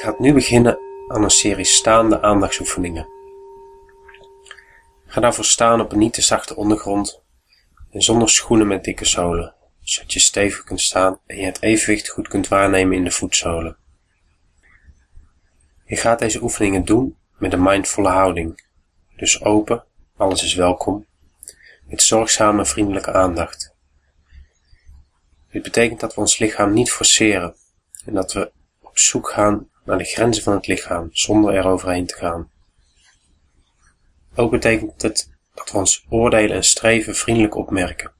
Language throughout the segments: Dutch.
gaat nu beginnen aan een serie staande aandachtsoefeningen. Ga daarvoor staan op een niet te zachte ondergrond en zonder schoenen met dikke zolen, zodat je stevig kunt staan en je het evenwicht goed kunt waarnemen in de voetzolen. Je gaat deze oefeningen doen met een mindvolle houding, dus open, alles is welkom, met zorgzame vriendelijke aandacht. Dit betekent dat we ons lichaam niet forceren en dat we op zoek gaan naar de grenzen van het lichaam zonder er overheen te gaan. Ook betekent het dat we ons oordelen en streven vriendelijk opmerken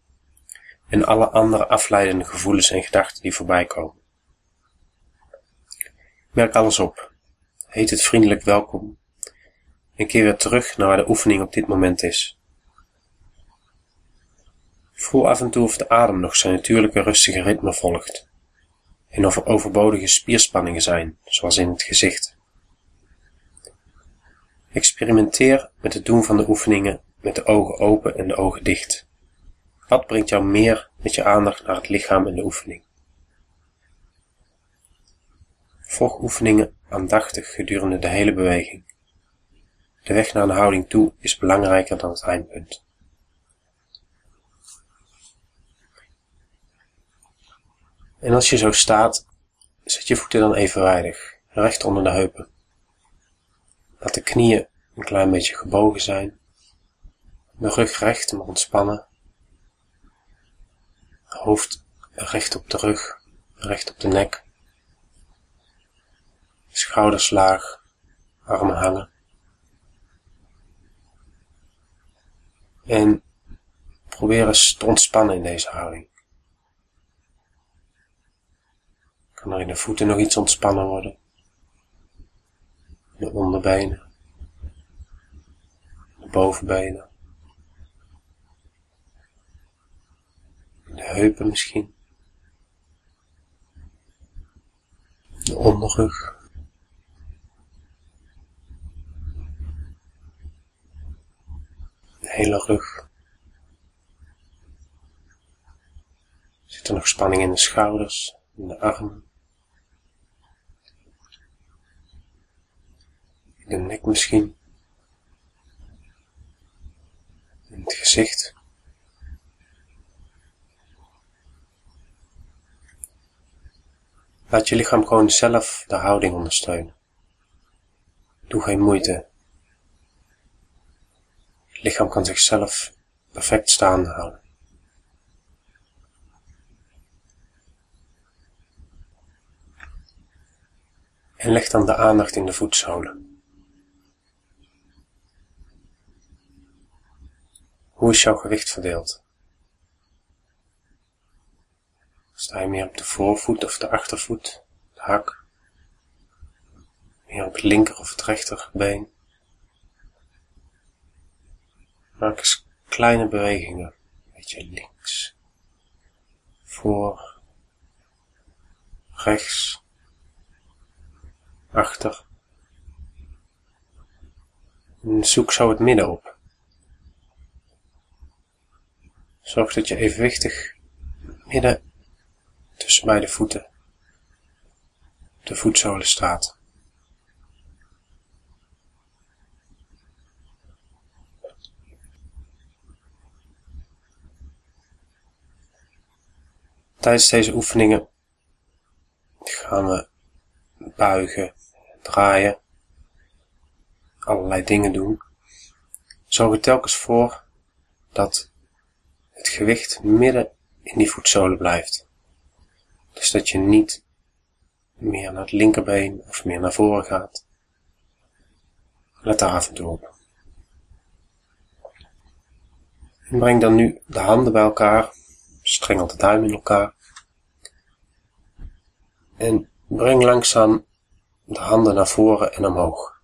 en alle andere afleidende gevoelens en gedachten die voorbij komen. Merk alles op, heet het vriendelijk welkom en keer weer terug naar waar de oefening op dit moment is. Voel af en toe of de adem nog zijn natuurlijke rustige ritme volgt en of er overbodige spierspanningen zijn, zoals in het gezicht. Experimenteer met het doen van de oefeningen met de ogen open en de ogen dicht. Wat brengt jou meer met je aandacht naar het lichaam en de oefening? Volg oefeningen aandachtig gedurende de hele beweging. De weg naar een houding toe is belangrijker dan het eindpunt. En als je zo staat, zet je voeten dan evenwijdig, recht onder de heupen. Laat de knieën een klein beetje gebogen zijn. De rug recht maar ontspannen. Hoofd recht op de rug, recht op de nek. Schouders laag, armen hangen. En probeer eens te ontspannen in deze houding. Kan er in de voeten nog iets ontspannen worden? De onderbenen. De bovenbenen. De heupen misschien. De onderrug. De hele rug. Zit er nog spanning in de schouders, in de armen? De nek misschien. In het gezicht. Laat je lichaam gewoon zelf de houding ondersteunen. Doe geen moeite. Het lichaam kan zichzelf perfect staande houden. En leg dan de aandacht in de voetzolen. Hoe is jouw gewicht verdeeld? Sta je meer op de voorvoet of de achtervoet, de hak? Meer op het linker of het rechterbeen? Maak eens kleine bewegingen. Een beetje links, voor, rechts, achter. En zoek zo het midden op. Zorg dat je evenwichtig midden tussen beide voeten de voetzolen staat. Tijdens deze oefeningen gaan we buigen, draaien, allerlei dingen doen. Zorg er telkens voor dat het gewicht midden in die voetzolen blijft. Dus dat je niet meer naar het linkerbeen of meer naar voren gaat. Let daar af en toe op. En breng dan nu de handen bij elkaar, strengel de duim in elkaar. En breng langzaam de handen naar voren en omhoog.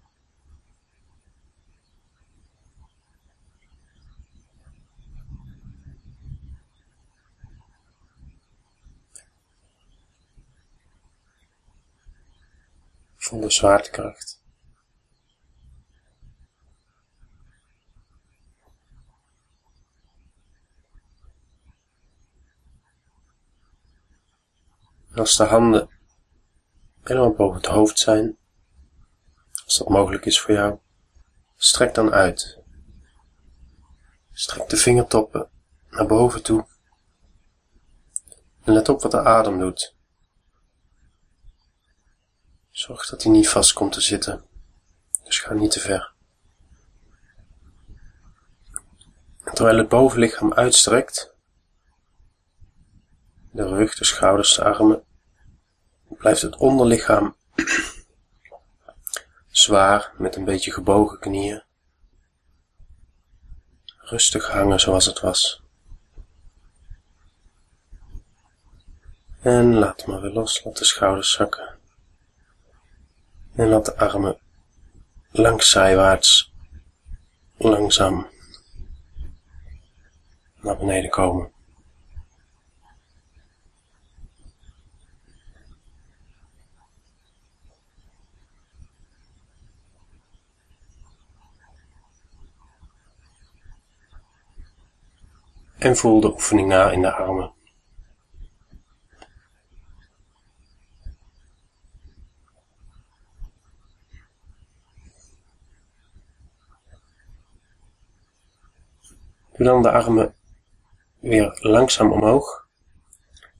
Van de zwaartekracht. Als de handen helemaal boven het hoofd zijn, Als dat mogelijk is voor jou, strek dan uit. Strek de vingertoppen naar boven toe. En let op wat de adem doet. Zorg dat hij niet vast komt te zitten. Dus ga niet te ver. terwijl het bovenlichaam uitstrekt, de rug, de schouders, de armen, blijft het onderlichaam zwaar met een beetje gebogen knieën. Rustig hangen zoals het was. En laat maar weer los, laat de schouders zakken. En laat de armen langs zijwaarts langzaam naar beneden komen. En voel de oefening na in de armen. Doe dan de armen weer langzaam omhoog,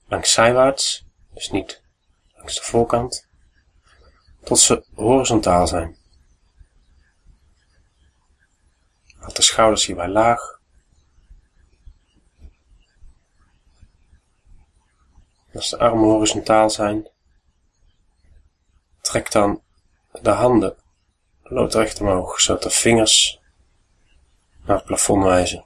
langs zijwaarts, dus niet langs de voorkant, tot ze horizontaal zijn. Laat de schouders hierbij laag. Als de armen horizontaal zijn, trek dan de handen loodrecht omhoog, zodat de vingers naar het plafond wijzen.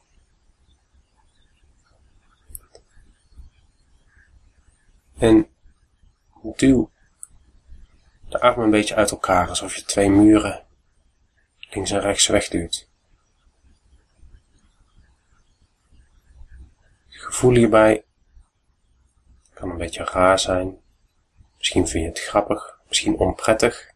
En duw de armen een beetje uit elkaar, alsof je twee muren links en rechts wegduwt. gevoel hierbij kan een beetje raar zijn. Misschien vind je het grappig, misschien onprettig.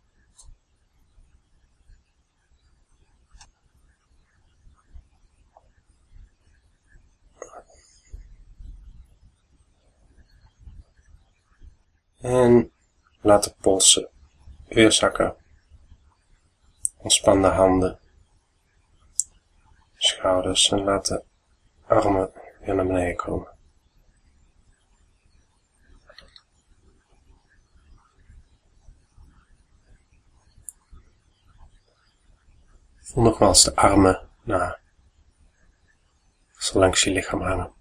En laat de polsen weer zakken. Ontspan de handen, schouders en laat de armen weer naar beneden komen. Voel nogmaals de armen na, langs je lichaam hangen.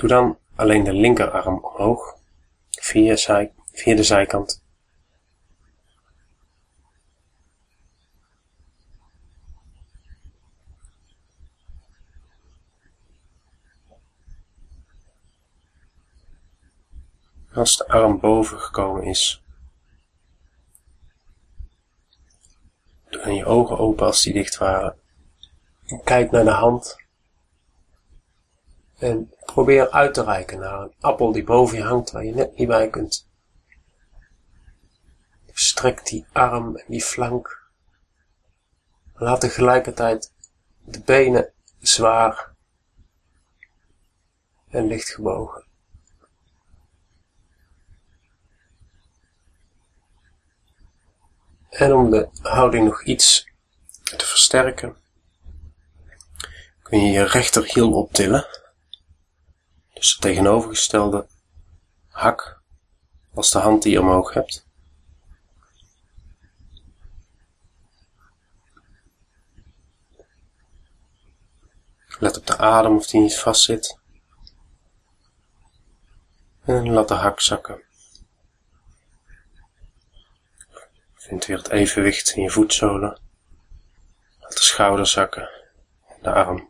Doe dan alleen de linkerarm omhoog, via, zij, via de zijkant. Als de arm boven gekomen is, doe dan je ogen open als die dicht waren. En kijk naar de hand en probeer uit te reiken naar een appel die boven je hangt, waar je net niet bij kunt. Strek die arm en die flank. Laat tegelijkertijd de benen zwaar en licht gebogen. En om de houding nog iets te versterken, kun je je rechterhiel optillen dus de tegenovergestelde hak als de hand die je omhoog hebt. Let op de adem of die niet vast zit. En laat de hak zakken. Vind weer het evenwicht in je voetzolen. Laat de schouder zakken. De arm.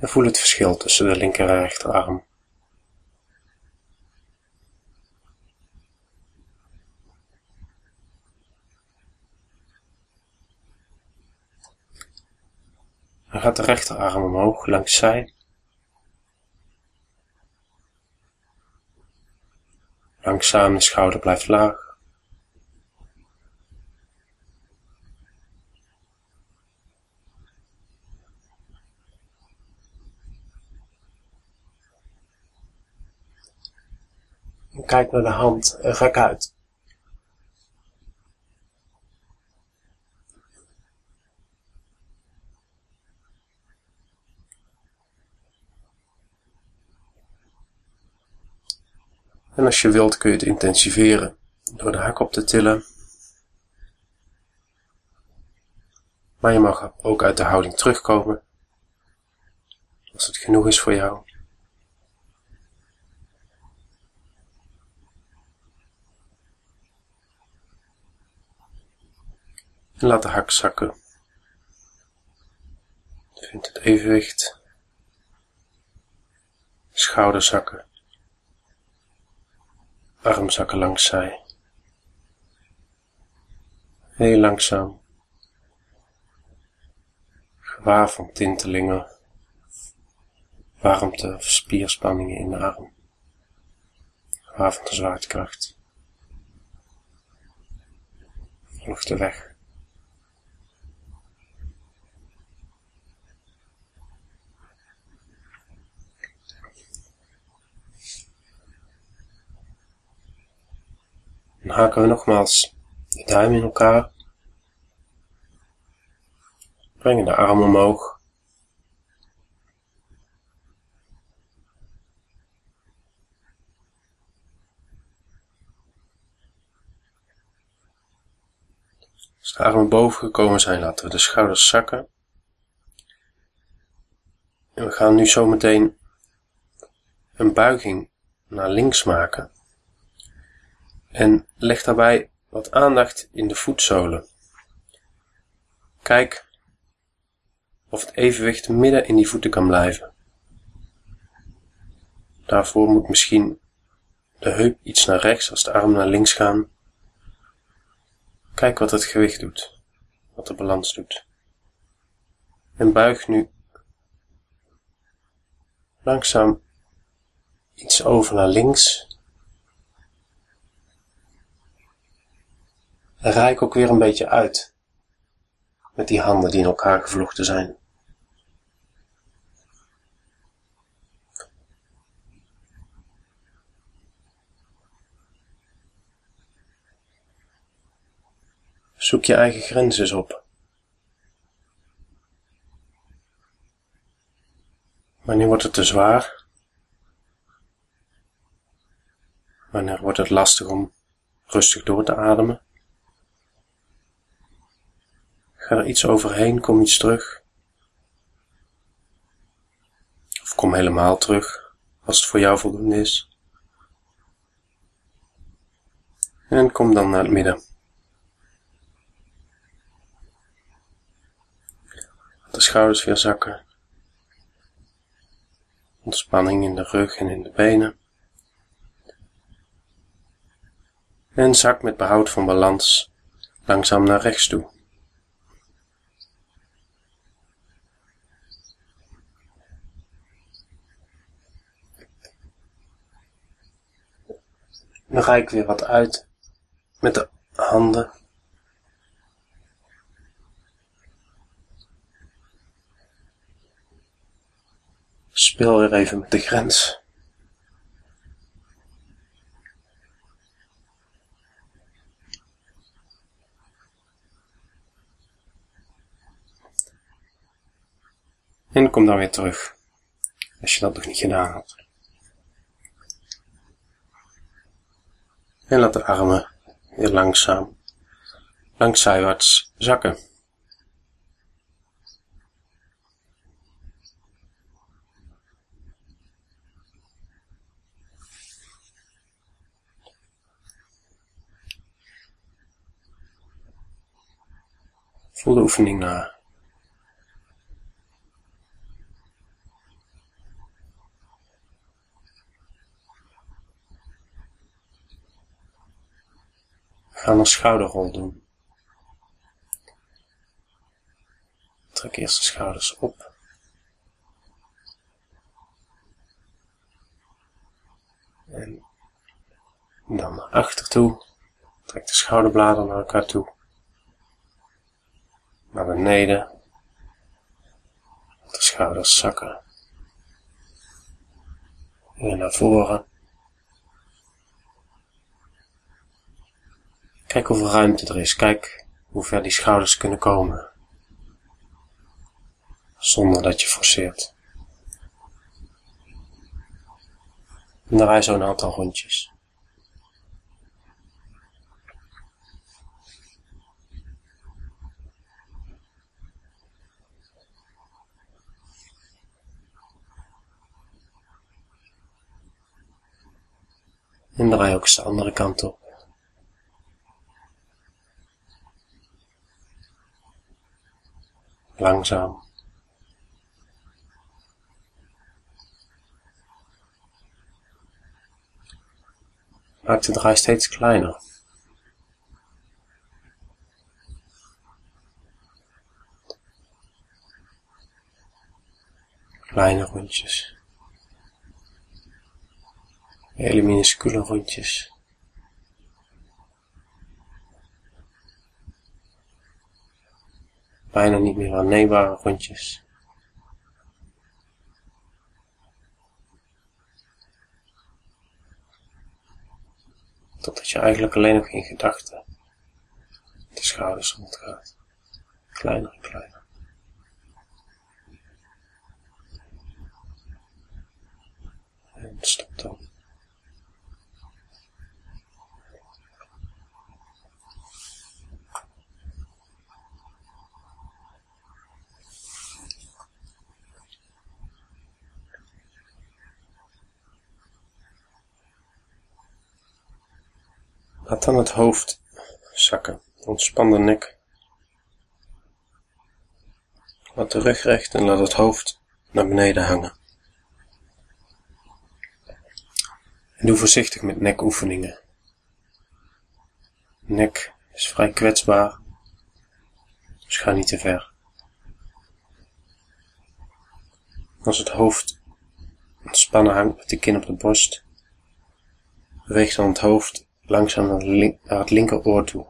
en voel het verschil tussen de linker en rechterarm. Dan gaat de rechterarm omhoog langs zij, langzaam de schouder blijft laag. Kijk naar de hand en rek uit. En als je wilt kun je het intensiveren door de hak op te tillen. Maar je mag ook uit de houding terugkomen als het genoeg is voor jou. En laat de hak zakken. Vind het evenwicht. Schouder zakken. Arm zakken langs zij. Heel langzaam. Gewaar van tintelingen. Warmte of spierspanningen in de arm. Gewaar van de zwaartekracht. Volg de weg. Dan haken we nogmaals de duim in elkaar. Brengen de arm omhoog. Als de armen boven gekomen zijn, laten we de schouders zakken. En we gaan nu zo meteen een buiging naar links maken. En leg daarbij wat aandacht in de voetzolen. Kijk of het evenwicht midden in die voeten kan blijven. Daarvoor moet misschien de heup iets naar rechts als de arm naar links gaan. Kijk wat het gewicht doet, wat de balans doet. En buig nu langzaam iets over naar links En reik ook weer een beetje uit. Met die handen die in elkaar gevlochten zijn. Zoek je eigen grenzen op. Wanneer wordt het te zwaar? Wanneer wordt het lastig om rustig door te ademen? Ga er iets overheen, kom iets terug. Of kom helemaal terug, als het voor jou voldoende is. En kom dan naar het midden. De schouders weer zakken. Ontspanning in de rug en in de benen. En zak met behoud van balans langzaam naar rechts toe. Dan ga ik weer wat uit met de handen. Speel weer even met de grens. En kom dan weer terug, als je dat nog niet gedaan had. En laat de armen weer langzaam langs zijwaarts zakken. Voel de oefening na. Gaan een schouderrol doen. Trek eerst de schouders op. En dan naar achter toe. Trek de schouderbladen naar elkaar toe. Naar beneden. De schouders zakken. En naar voren. Kijk hoeveel ruimte er is. Kijk hoe ver die schouders kunnen komen. Zonder dat je forceert. En draai zo een aantal rondjes. En draai ook eens de andere kant op. Langzaam. Maak de draai steeds kleiner. Kleine rondjes. Hele minuscule rondjes. Bijna niet meer aanneembare rondjes. Totdat je eigenlijk alleen nog in gedachten de schouders rondgaat. Kleiner en kleiner. En stop dan. Laat dan het hoofd zakken. Ontspan de nek. Laat de rug recht en laat het hoofd naar beneden hangen. En doe voorzichtig met nekoefeningen. Nek is vrij kwetsbaar, dus ga niet te ver. Als het hoofd ontspannen hangt met de kin op de borst, beweeg dan het hoofd langzaam naar, link naar het linkeroor toe.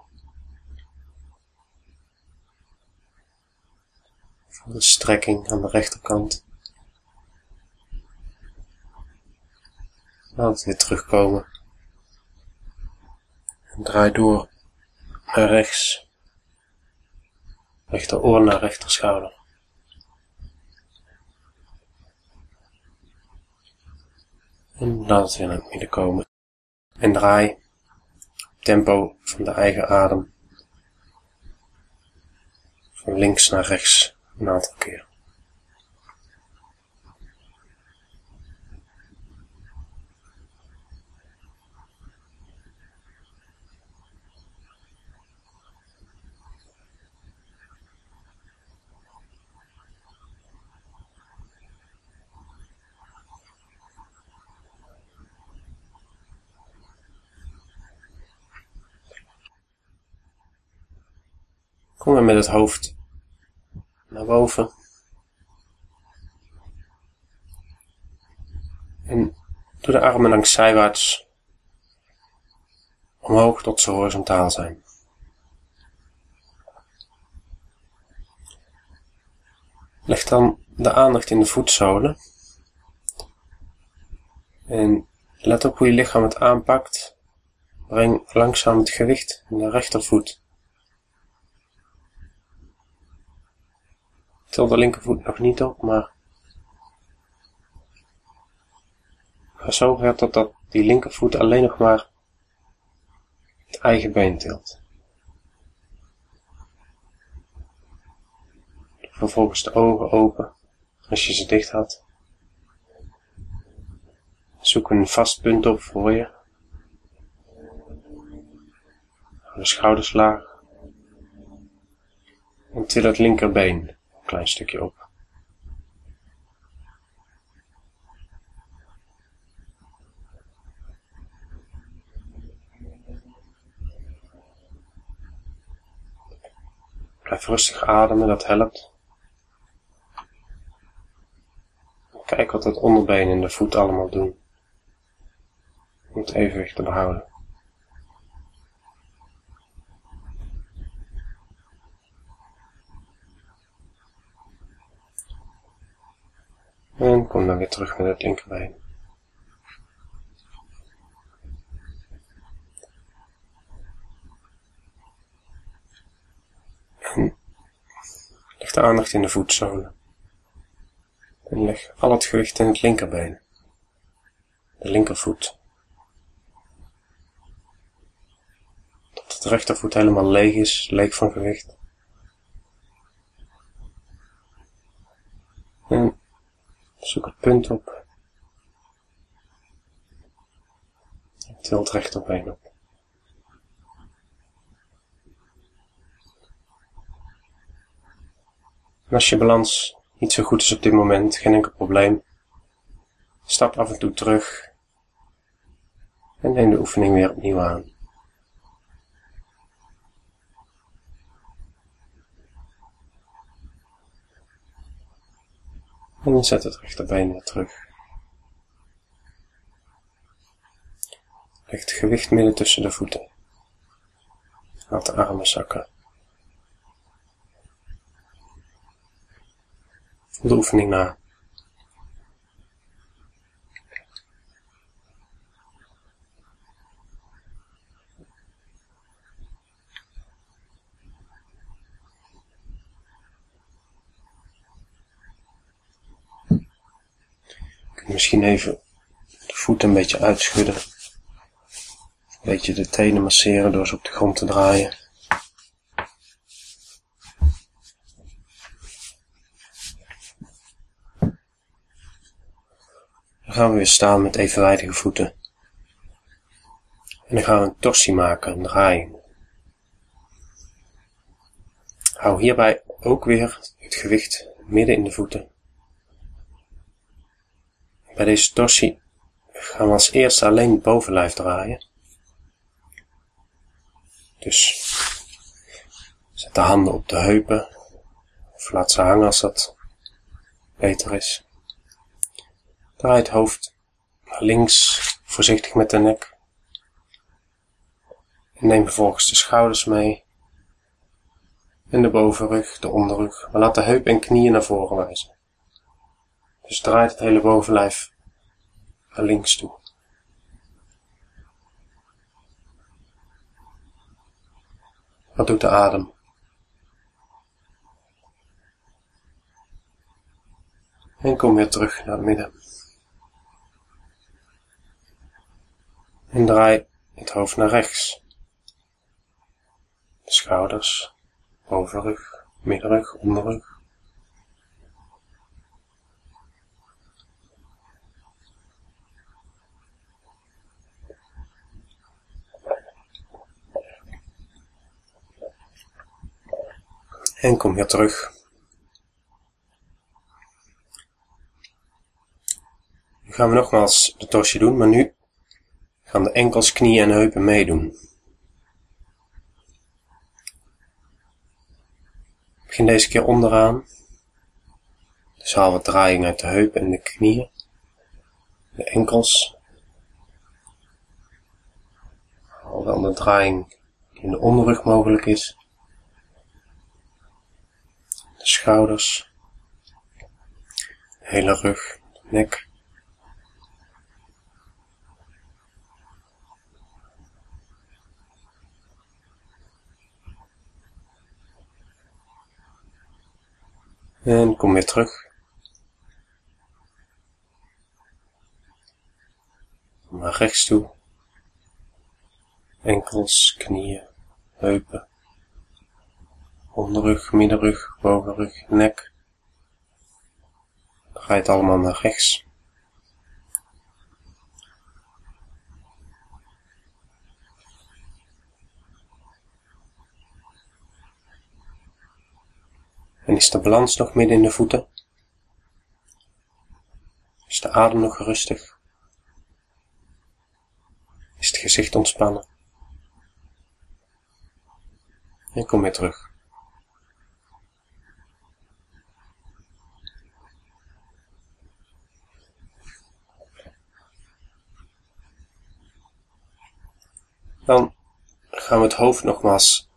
Voel de strekking aan de rechterkant. Laat het weer terugkomen. En draai door naar rechts. Rechteroor naar rechterschouder. En laat het weer naar het midden komen. En draai tempo van de eigen adem. Van links naar rechts een aantal keer. Kom dan met het hoofd naar boven. En doe de armen langs zijwaarts omhoog tot ze horizontaal zijn. Leg dan de aandacht in de voetzolen. En let op hoe je lichaam het aanpakt. Breng langzaam het gewicht in de rechtervoet Til de linkervoet nog niet op, maar ga zo ver totdat die linkervoet alleen nog maar het eigen been tilt. Vervolgens de ogen open als je ze dicht had. Zoek een vast punt op voor je. De schouders laag. En til het linkerbeen klein stukje op. Blijf rustig ademen, dat helpt. Kijk wat het onderbeen en de voet allemaal doen. Om het evenwicht te behouden. En kom dan weer terug met het linkerbeen. En leg de aandacht in de voetzone. En leg al het gewicht in het linkerbeen. De linkervoet. Tot de rechtervoet helemaal leeg is, leeg van gewicht. En zoek het punt op. En tilt rechterbeen op. En als je balans niet zo goed is op dit moment, geen enkel probleem. Stap af en toe terug en neem de oefening weer opnieuw aan. En dan zet het rechterbeen weer terug. Leg het gewicht midden tussen de voeten. Laat de armen zakken. Voel de oefening na. Misschien even de voeten een beetje uitschudden. Een beetje de tenen masseren door ze op de grond te draaien. Dan gaan we weer staan met evenwijdige voeten. En dan gaan we een torsie maken, een draaiing. Hou hierbij ook weer het gewicht midden in de voeten. Bij deze torsie gaan we als eerste alleen het bovenlijf draaien. Dus zet de handen op de heupen of laat ze hangen als dat beter is. Draai het hoofd naar links, voorzichtig met de nek. Neem vervolgens de schouders mee. En de bovenrug, de onderrug. Maar laat de heup en knieën naar voren wijzen. Dus draai het hele bovenlijf naar links toe. Wat doet de adem? En kom weer terug naar het midden. En draai het hoofd naar rechts. De schouders, bovenrug, middenrug, onderrug. En kom weer terug. Nu gaan we nogmaals de tosje doen, maar nu gaan de enkels, knieën en heupen meedoen. Begin deze keer onderaan. Dus haal wat draaiing uit de heupen en de knieën. De enkels. Haal dan de draaiing die in de onderrug mogelijk is. De schouders. De hele rug, nek. En kom weer terug. Naar rechts toe. Enkels, knieën, heupen. Onderrug, middenrug, bovenrug, nek. Dan het allemaal naar rechts. En is de balans nog midden in de voeten? Is de adem nog rustig? Is het gezicht ontspannen? En kom weer terug. Dan gaan we het hoofd nogmaals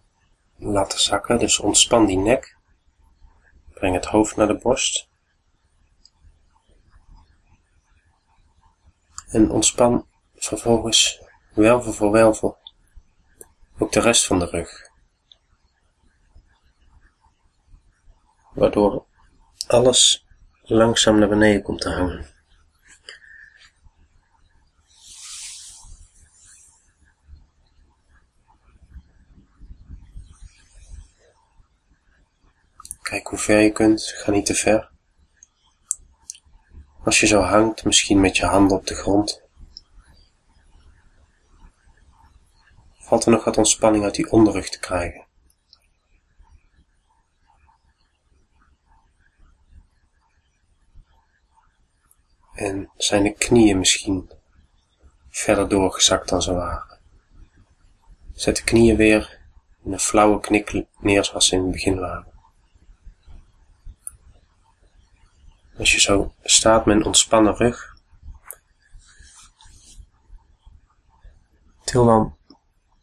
laten zakken, dus ontspan die nek. Breng het hoofd naar de borst. En ontspan vervolgens welvel voor welvel ook de rest van de rug. Waardoor alles langzaam naar beneden komt te hangen. Kijk hoe ver je kunt, ga niet te ver. Als je zo hangt, misschien met je handen op de grond. Valt er nog wat ontspanning uit die onderrug te krijgen. En zijn de knieën misschien verder doorgezakt dan ze waren. Zet de knieën weer in een flauwe knik neer zoals ze in het begin waren. Als je zo staat met een ontspannen rug, til dan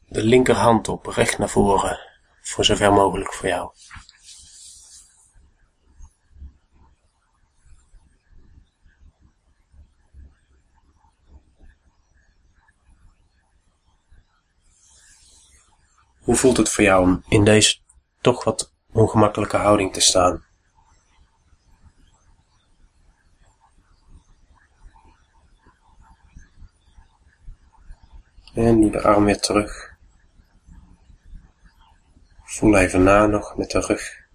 de linkerhand op, recht naar voren, voor zover mogelijk voor jou. Hoe voelt het voor jou om in deze toch wat ongemakkelijke houding te staan? En de arm weer terug. Voel even na nog met de rug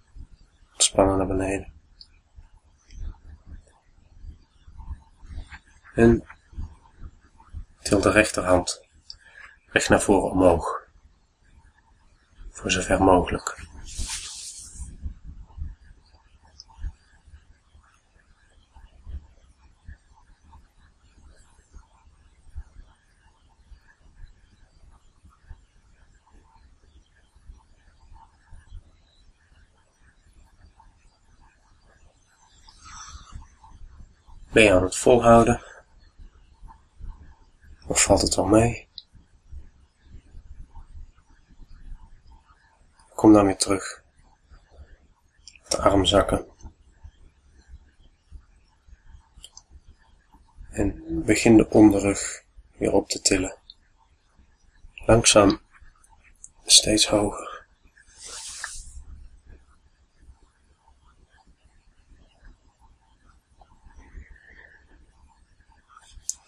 ontspannen naar beneden. En til de rechterhand recht naar voren omhoog. Voor zover mogelijk. Ben je aan het volhouden? Of valt het wel mee? Kom dan weer terug. De arm zakken. En begin de onderrug weer op te tillen. Langzaam steeds hoger.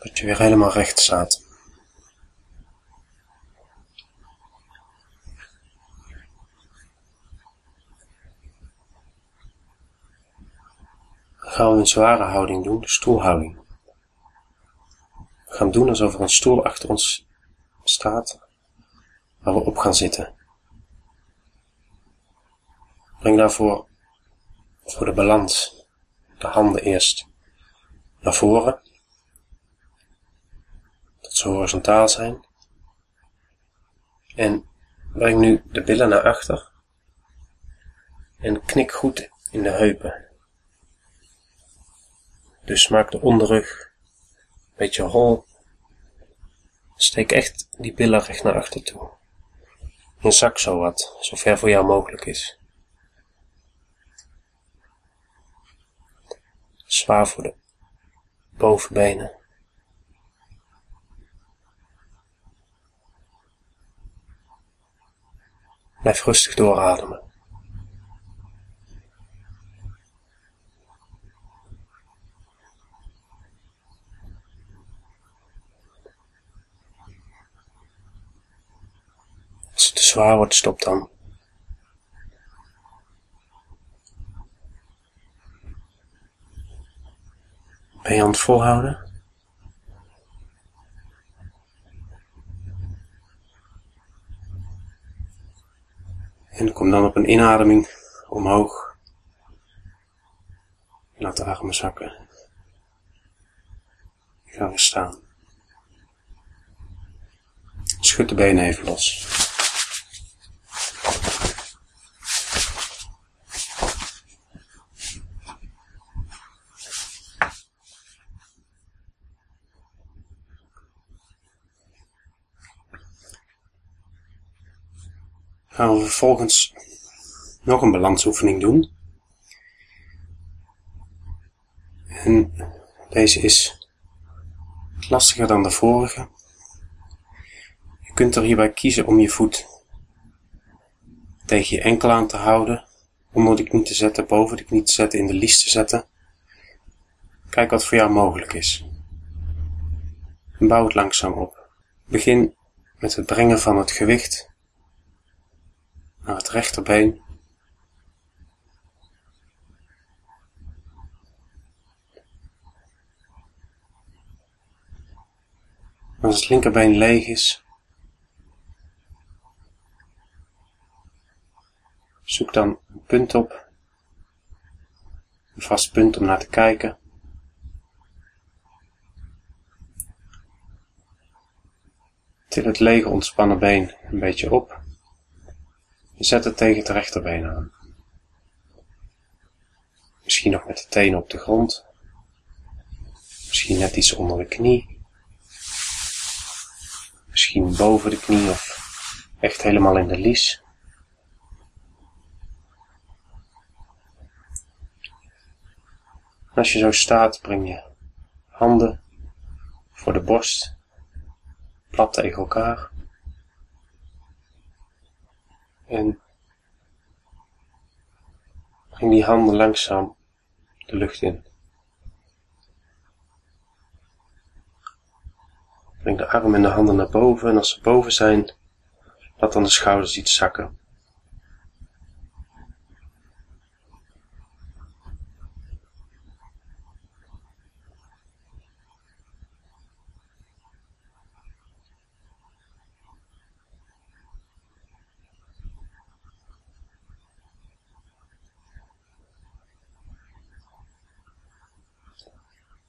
Dat je weer helemaal recht staat. Dan gaan we een zware houding doen, de stoelhouding. We gaan doen alsof er een stoel achter ons staat, waar we op gaan zitten. Breng daarvoor voor de balans de handen eerst naar voren ze horizontaal zijn. En breng nu de billen naar achter. En knik goed in de heupen. Dus maak de onderrug een beetje hol. Steek echt die billen recht naar achter toe. En zak zo wat, zo ver voor jou mogelijk is. Zwaar voor de bovenbenen. Blijf rustig doorademen. Als het te zwaar wordt, stop dan. Ben je aan het volhouden? En kom dan op een inademing omhoog. Laat de armen zakken. Gaan we staan. Schud de benen even los. gaan we vervolgens nog een balansoefening doen. En deze is lastiger dan de vorige. Je kunt er hierbij kiezen om je voet tegen je enkel aan te houden, onder de knie te zetten, boven de knie te zetten, in de lies te zetten. Kijk wat voor jou mogelijk is. Bouw het langzaam op. Begin met het brengen van het gewicht naar het rechterbeen. Als het linkerbeen leeg is, zoek dan een punt op, een vast punt om naar te kijken. Til het lege ontspannen been een beetje op. Je zet het tegen het rechterbeen aan. Misschien nog met de tenen op de grond. Misschien net iets onder de knie. Misschien boven de knie of echt helemaal in de lies. als je zo staat, breng je handen voor de borst, plat tegen elkaar. En breng die handen langzaam de lucht in. Breng de armen en de handen naar boven en als ze boven zijn, laat dan de schouders iets zakken.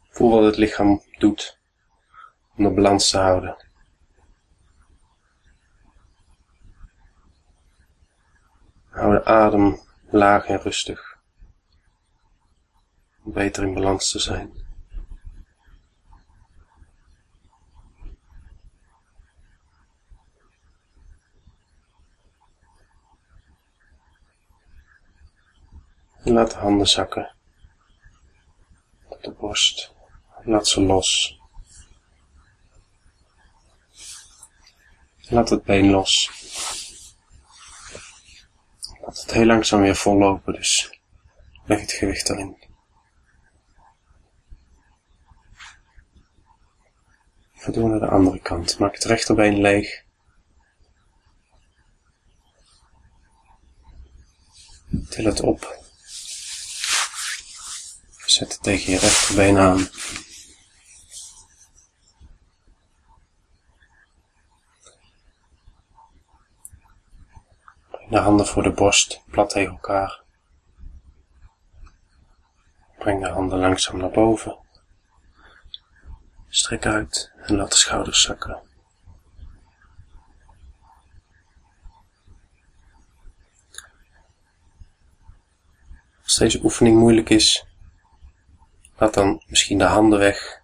Voel wat het lichaam doet om de balans te houden. Hou de adem laag en rustig. Om beter in balans te zijn. En laat de handen zakken op de borst. Laat ze los. Laat het been los. Laat het heel langzaam weer vollopen, dus leg het gewicht erin. Ga door naar de andere kant. Maak het rechterbeen leeg. Til het op. Zet het tegen je rechterbeen aan. De handen voor de borst, plat tegen elkaar. Breng de handen langzaam naar boven. Strek uit en laat de schouders zakken. Als deze oefening moeilijk is, laat dan misschien de handen weg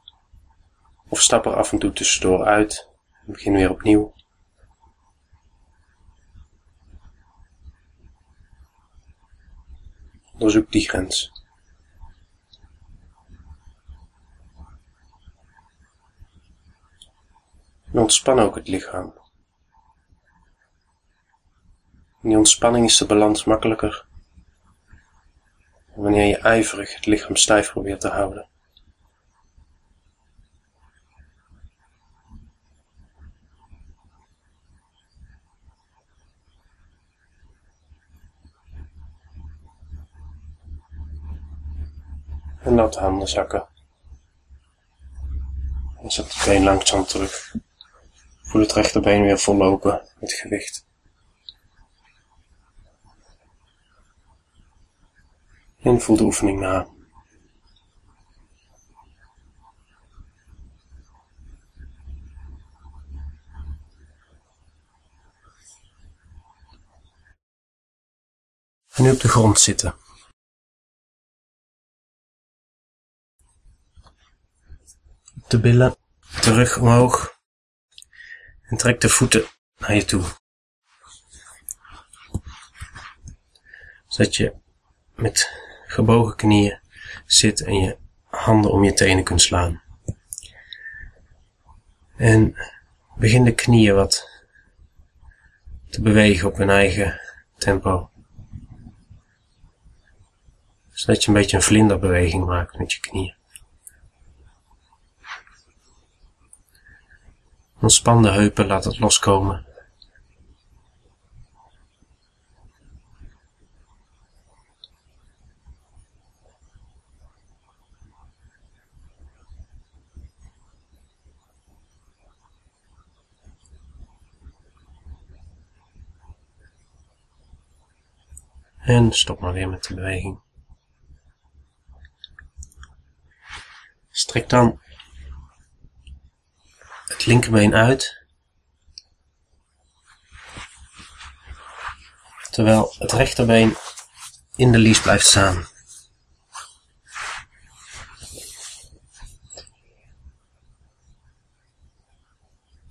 of stap er af en toe tussendoor uit en begin weer opnieuw. Onderzoek die grens. En ontspan ook het lichaam. In die ontspanning is de balans makkelijker. Wanneer je ijverig het lichaam stijf probeert te houden. En laat de handen zakken. En zet het been langzaam terug. Voel het rechterbeen weer vollopen met gewicht. En voel de oefening na. En nu op de grond zitten. De billen terug omhoog en trek de voeten naar je toe. Zodat je met gebogen knieën zit en je handen om je tenen kunt slaan. En begin de knieën wat te bewegen op hun eigen tempo. Zodat je een beetje een vlinderbeweging maakt met je knieën. Ontspan de heupen, laat het loskomen. En stop maar weer met de beweging. Strek dan het linkerbeen uit. Terwijl het rechterbeen in de lies blijft staan.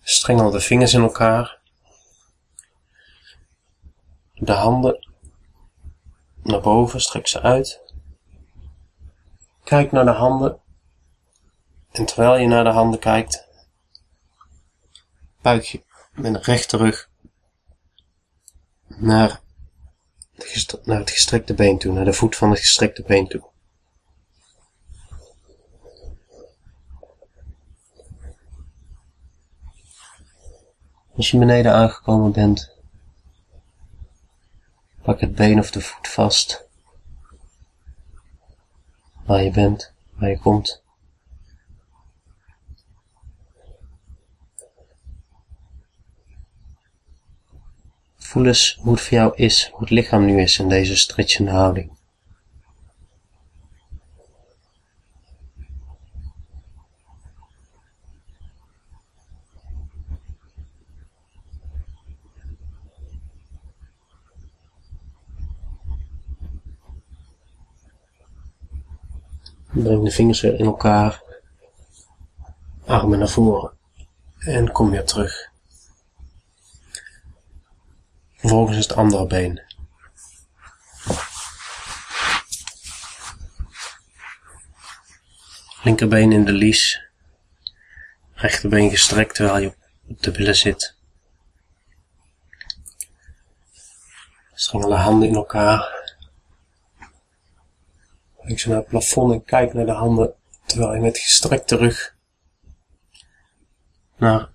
Strengel de vingers in elkaar. De handen naar boven, strek ze uit. Kijk naar de handen. En terwijl je naar de handen kijkt, buig je met een rechte rug naar, naar het gestrekte been toe, naar de voet van het gestrekte been toe. Als je beneden aangekomen bent, Pak het been of de voet vast. Waar je bent, waar je komt. Voel eens hoe het voor jou is, hoe het lichaam nu is in deze stretchende houding. Breng de vingers weer in elkaar. Armen naar voren. En kom weer terug. Vervolgens is het andere been. Linkerbeen in de lies. Rechterbeen gestrekt terwijl je op de billen zit. Strengel de handen in elkaar. Ik zo naar het plafond en kijk naar de handen, terwijl je met gestrekte rug naar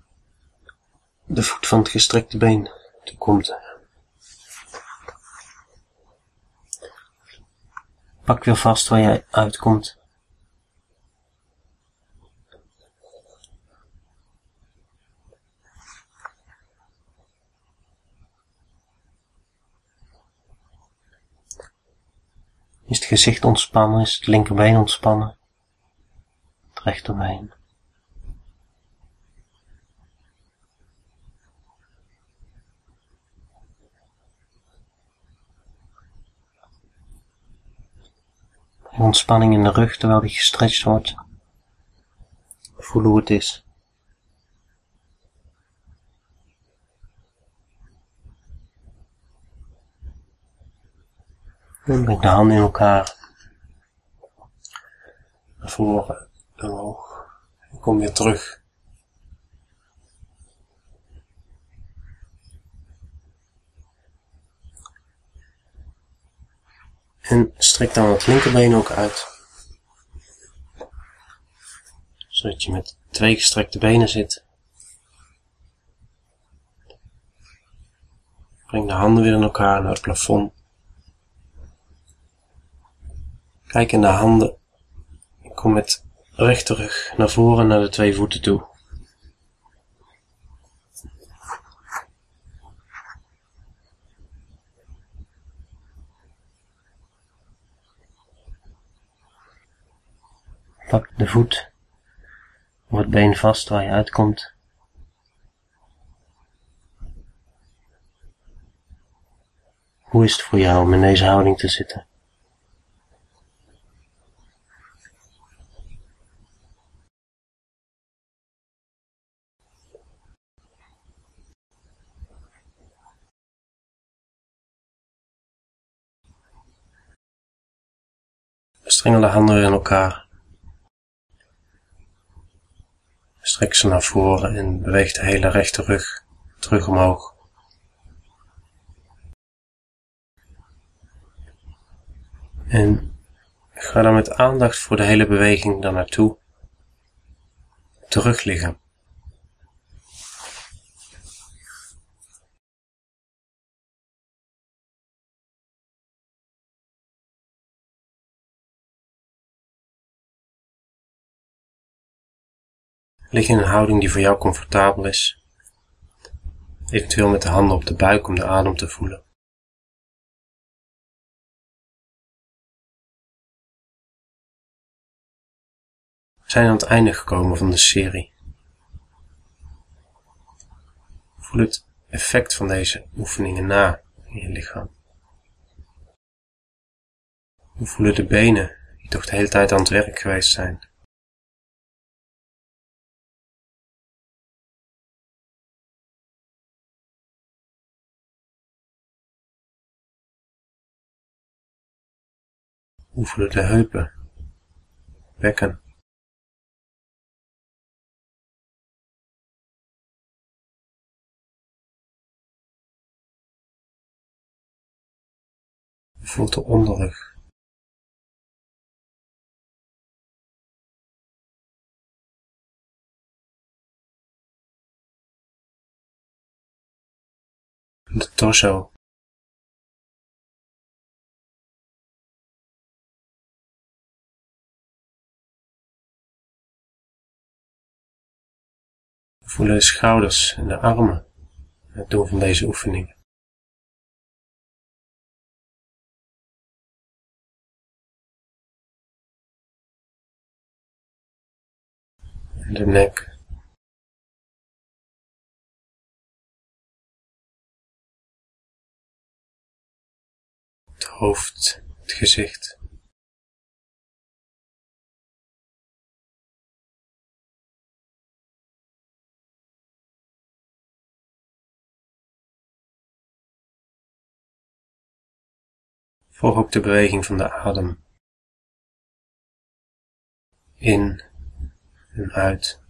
de voet van het gestrekte been toe komt. Pak weer vast waar jij uitkomt. Is het gezicht ontspannen? Is het linkerbeen ontspannen? Het rechterbeen. Ontspanning in de rug terwijl die gestretched wordt. Voel hoe het is. En breng de handen in elkaar. Naar voren, omhoog. Kom weer terug. En strek dan het linkerbeen ook uit. Zodat je met twee gestrekte benen zit. Breng de handen weer in elkaar naar het plafond. Kijk in de handen. Kom met rechterrug naar voren naar de twee voeten toe. Pak de voet het been vast waar je uitkomt. Hoe is het voor jou om in deze houding te zitten? strengel de handen in elkaar. Strek ze naar voren en beweeg de hele rechte rug terug omhoog. En ga dan met aandacht voor de hele beweging daar naartoe. Terug liggen. Lig in een houding die voor jou comfortabel is, eventueel met de handen op de buik om de adem te voelen. We zijn aan het einde gekomen van de serie. Voel het effect van deze oefeningen na in je lichaam. Hoe voelen de benen die toch de hele tijd aan het werk geweest zijn? Oefenen de heupen, bekken. Voelt de onderrug. De torso. Voelen de schouders en de armen het van deze oefening. En de nek. Het hoofd, het gezicht. Volg ook de beweging van de adem. In en uit.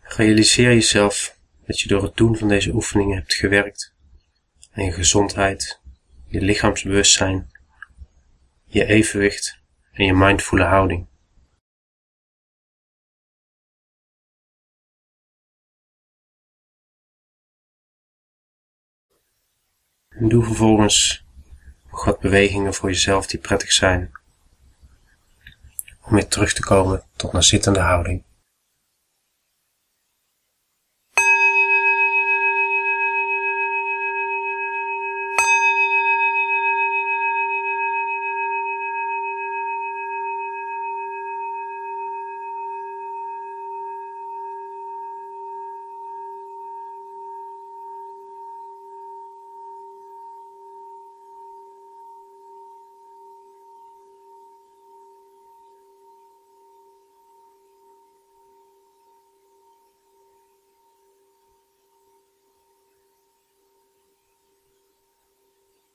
Realiseer jezelf dat je door het doen van deze oefeningen hebt gewerkt aan je gezondheid, je lichaamsbewustzijn, je evenwicht en je mindfulle houding. En doe vervolgens nog wat bewegingen voor jezelf die prettig zijn, om weer terug te komen tot een zittende houding.